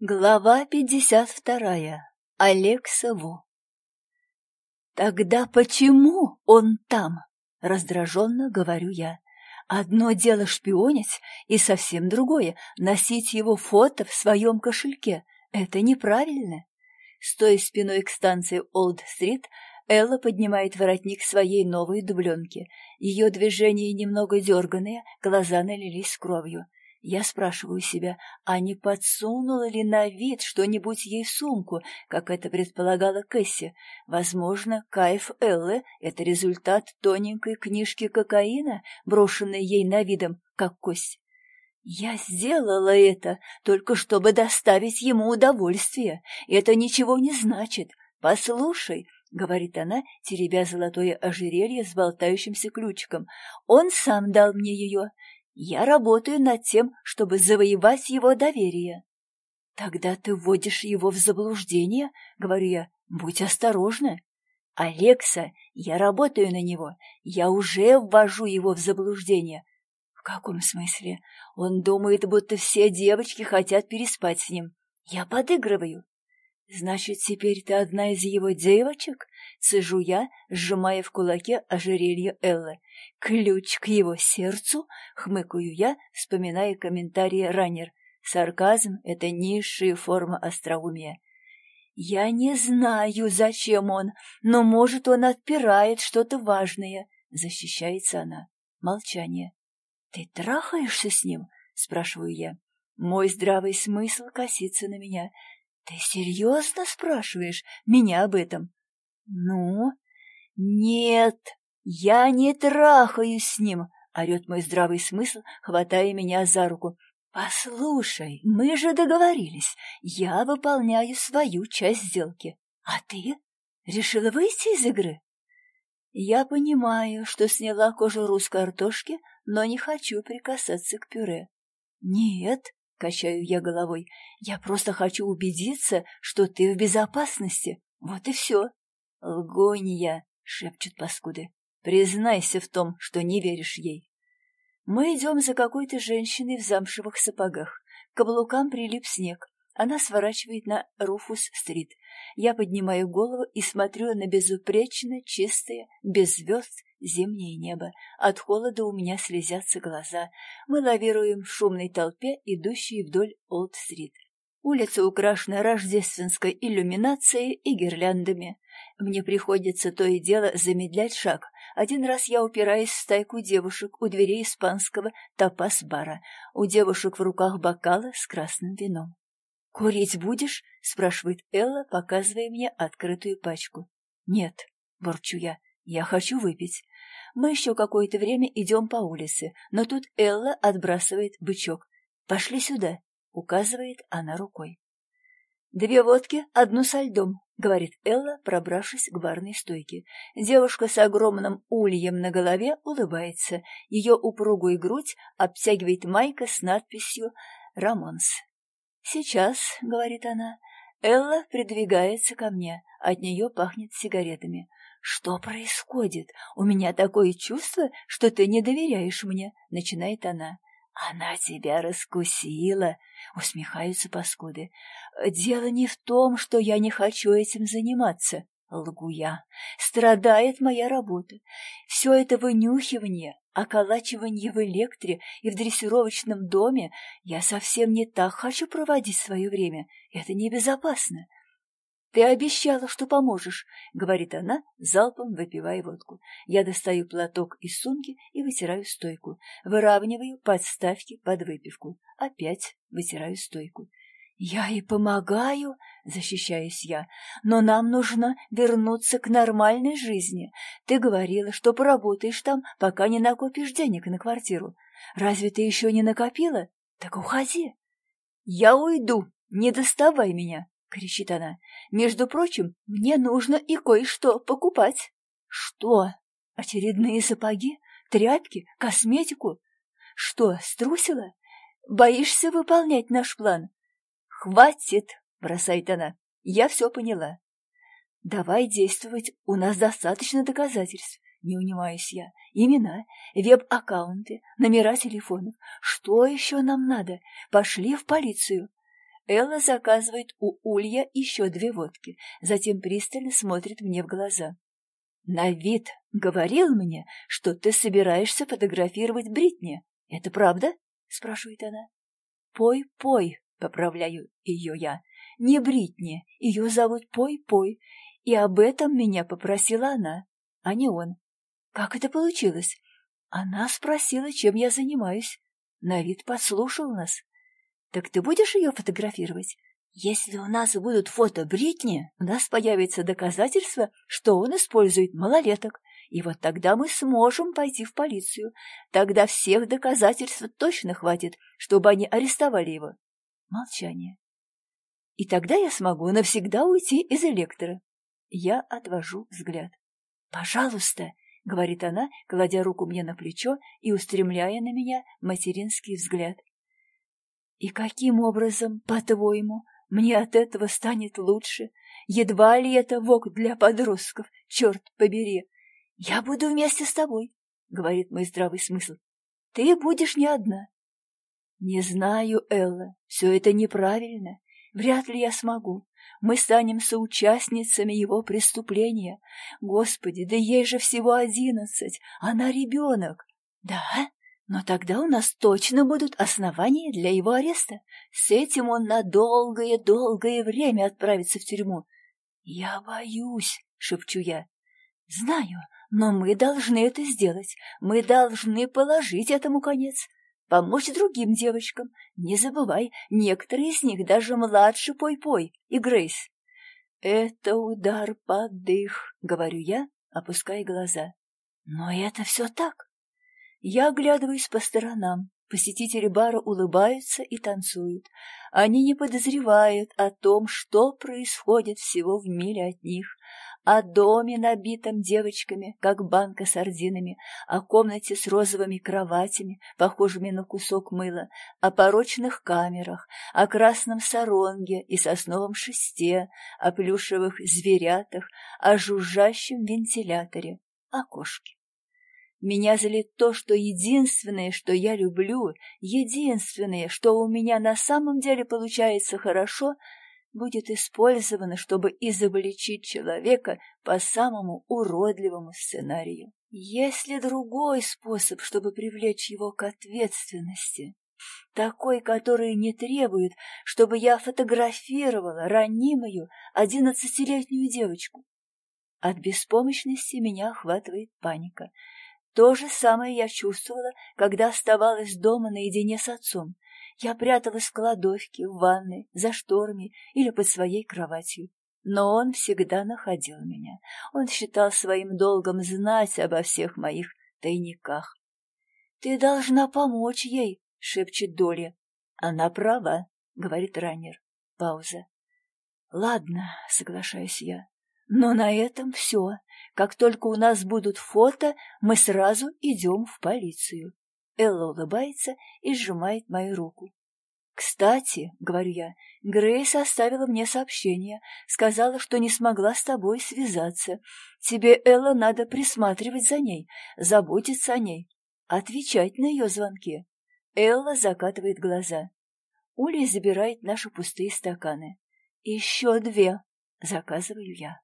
Глава пятьдесят вторая. Алекса Во. «Тогда почему он там?» — раздраженно говорю я. «Одно дело шпионить, и совсем другое — носить его фото в своем кошельке. Это неправильно». Стоя спиной к станции Олд-стрит, Элла поднимает воротник своей новой дубленки. Ее движения немного дерганые, глаза налились кровью. Я спрашиваю себя, а не подсунула ли на вид что-нибудь ей в сумку, как это предполагала Кэсси? Возможно, кайф Эллы — это результат тоненькой книжки кокаина, брошенной ей на видом, как кость. Я сделала это только чтобы доставить ему удовольствие. Это ничего не значит. Послушай, — говорит она, теребя золотое ожерелье с болтающимся ключиком. «Он сам дал мне ее. Я работаю над тем, чтобы завоевать его доверие. Тогда ты вводишь его в заблуждение, говорю я. Будь осторожна. Алекса, я работаю на него. Я уже ввожу его в заблуждение. В каком смысле? Он думает, будто все девочки хотят переспать с ним. Я подыгрываю. Значит, теперь ты одна из его девочек? Цежу я, сжимая в кулаке ожерелье Эллы. Ключ к его сердцу? Хмыкаю я, вспоминая комментарии раннер. Сарказм — это низшая форма остроумия. Я не знаю, зачем он, но, может, он отпирает что-то важное. Защищается она. Молчание. Ты трахаешься с ним? Спрашиваю я. Мой здравый смысл косится на меня. Ты серьезно спрашиваешь меня об этом? «Ну?» «Нет, я не трахаюсь с ним!» — орет мой здравый смысл, хватая меня за руку. «Послушай, мы же договорились. Я выполняю свою часть сделки. А ты? Решила выйти из игры?» Я понимаю, что сняла кожуру с картошки, но не хочу прикасаться к пюре. «Нет», — качаю я головой, — «я просто хочу убедиться, что ты в безопасности. Вот и все». «Лгонья!» — шепчут паскуды. «Признайся в том, что не веришь ей». Мы идем за какой-то женщиной в замшевых сапогах. К каблукам прилип снег. Она сворачивает на Руфус-стрит. Я поднимаю голову и смотрю на безупречно чистое, без звезд, зимнее небо. От холода у меня слезятся глаза. Мы лавируем в шумной толпе, идущей вдоль Олд-стрит. Улица украшена рождественской иллюминацией и гирляндами. Мне приходится то и дело замедлять шаг. Один раз я упираюсь в стайку девушек у дверей испанского тапас-бара. У девушек в руках бокалы с красным вином. «Курить будешь?» — спрашивает Элла, показывая мне открытую пачку. «Нет», — ворчу я, — «я хочу выпить». Мы еще какое-то время идем по улице, но тут Элла отбрасывает бычок. «Пошли сюда», — указывает она рукой. «Две водки, одну со льдом», — говорит Элла, пробравшись к барной стойке. Девушка с огромным ульем на голове улыбается. Ее упругую грудь обтягивает майка с надписью «Рамонс». «Сейчас», — говорит она, — Элла придвигается ко мне. От нее пахнет сигаретами. «Что происходит? У меня такое чувство, что ты не доверяешь мне», — начинает она. «Она тебя раскусила», — усмехаются паскуды. «Дело не в том, что я не хочу этим заниматься, лгу я. Страдает моя работа. Все это вынюхивание, околачивание в электре и в дрессировочном доме я совсем не так хочу проводить свое время. Это небезопасно. «Ты обещала, что поможешь», — говорит она, залпом выпивая водку. Я достаю платок из сумки и вытираю стойку. Выравниваю подставки под выпивку. Опять вытираю стойку. «Я и помогаю», — защищаюсь я, — «но нам нужно вернуться к нормальной жизни. Ты говорила, что поработаешь там, пока не накопишь денег на квартиру. Разве ты еще не накопила? Так уходи». «Я уйду, не доставай меня», — кричит она. «Между прочим, мне нужно и кое-что покупать». «Что? Очередные сапоги? Тряпки? Косметику? Что, струсила? Боишься выполнять наш план?» «Хватит!» — бросает она. «Я все поняла». «Давай действовать, у нас достаточно доказательств». Не унимаюсь я. Имена, веб-аккаунты, номера телефонов. Что еще нам надо? Пошли в полицию. Элла заказывает у Улья еще две водки, затем пристально смотрит мне в глаза. «На вид говорил мне, что ты собираешься фотографировать Бритни. Это правда?» — спрашивает она. «Пой, пой», — поправляю ее я. «Не Бритни, ее зовут Пой, пой, и об этом меня попросила она, а не он. Как это получилось? Она спросила, чем я занимаюсь. На вид подслушал нас. Так ты будешь ее фотографировать? Если у нас будут фото Бритни, у нас появится доказательство, что он использует малолеток. И вот тогда мы сможем пойти в полицию. Тогда всех доказательств точно хватит, чтобы они арестовали его. Молчание. И тогда я смогу навсегда уйти из электро. Я отвожу взгляд. «Пожалуйста», — говорит она, кладя руку мне на плечо и устремляя на меня материнский взгляд. «И каким образом, по-твоему, мне от этого станет лучше? Едва ли это вок для подростков, черт побери! Я буду вместе с тобой», — говорит мой здравый смысл. «Ты будешь не одна». «Не знаю, Элла, все это неправильно. Вряд ли я смогу. Мы станем соучастницами его преступления. Господи, да ей же всего одиннадцать, она ребенок. Да, но тогда у нас точно будут основания для его ареста. С этим он на долгое-долгое время отправится в тюрьму. Я боюсь, шепчу я. Знаю, но мы должны это сделать. Мы должны положить этому конец помочь другим девочкам. Не забывай, некоторые из них даже младше Пой-Пой и Грейс. «Это удар под дых», — говорю я, опуская глаза. «Но это все так». Я оглядываюсь по сторонам. Посетители бара улыбаются и танцуют. Они не подозревают о том, что происходит всего в миле от них о доме, набитом девочками, как банка с сардинами, о комнате с розовыми кроватями, похожими на кусок мыла, о порочных камерах, о красном саронге и сосновом шесте, о плюшевых зверятах, о жужжащем вентиляторе, о кошке. Меня злит то, что единственное, что я люблю, единственное, что у меня на самом деле получается хорошо, будет использовано, чтобы изобличить человека по самому уродливому сценарию. Есть ли другой способ, чтобы привлечь его к ответственности? Такой, который не требует, чтобы я фотографировала ранимую одиннадцатилетнюю девочку. От беспомощности меня охватывает паника. То же самое я чувствовала, когда оставалась дома наедине с отцом. Я пряталась в кладовке, в ванной, за шторами или под своей кроватью. Но он всегда находил меня. Он считал своим долгом знать обо всех моих тайниках. — Ты должна помочь ей, — шепчет Доля. — Она права, — говорит раннер. Пауза. — Ладно, — соглашаюсь я. Но на этом все. Как только у нас будут фото, мы сразу идем в полицию. Элла улыбается и сжимает мою руку. «Кстати, — говорю я, — Грейс оставила мне сообщение, сказала, что не смогла с тобой связаться. Тебе, Элла, надо присматривать за ней, заботиться о ней, отвечать на ее звонки». Элла закатывает глаза. Уля забирает наши пустые стаканы. «Еще две», — заказываю я.